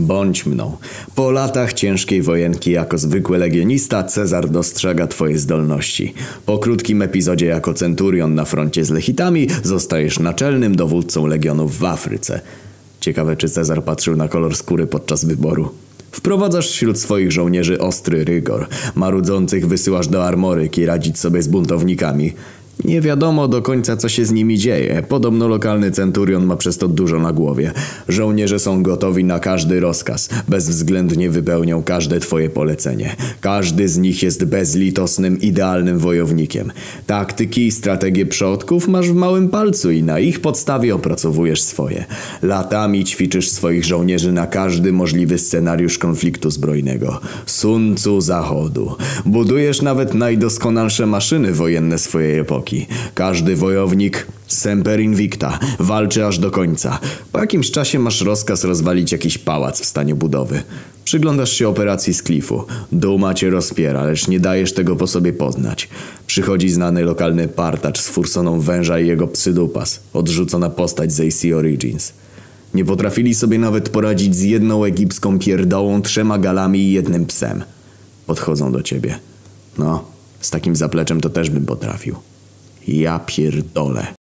Bądź mną. Po latach ciężkiej wojenki jako zwykły legionista Cezar dostrzega twoje zdolności. Po krótkim epizodzie jako centurion na froncie z Lechitami zostajesz naczelnym dowódcą legionów w Afryce. Ciekawe czy Cezar patrzył na kolor skóry podczas wyboru. Wprowadzasz wśród swoich żołnierzy ostry rygor. Marudzących wysyłasz do armoryki radzić sobie z buntownikami. Nie wiadomo do końca co się z nimi dzieje. Podobno lokalny centurion ma przez to dużo na głowie. Żołnierze są gotowi na każdy rozkaz. Bezwzględnie wypełnią każde twoje polecenie. Każdy z nich jest bezlitosnym, idealnym wojownikiem. Taktyki i strategie przodków masz w małym palcu i na ich podstawie opracowujesz swoje. Latami ćwiczysz swoich żołnierzy na każdy możliwy scenariusz konfliktu zbrojnego. Sun Tzu Zachodu. Budujesz nawet najdoskonalsze maszyny wojenne swojej epoki. Każdy wojownik semper invicta walczy aż do końca. Po jakimś czasie masz rozkaz rozwalić jakiś pałac w stanie budowy. Przyglądasz się operacji z klifu. Duma cię rozpiera, lecz nie dajesz tego po sobie poznać. Przychodzi znany lokalny partacz z fursoną węża i jego psydupas. Odrzucona postać z AC Origins. Nie potrafili sobie nawet poradzić z jedną egipską pierdołą, trzema galami i jednym psem. Podchodzą do ciebie. No, z takim zapleczem to też bym potrafił. Ja pierdolę.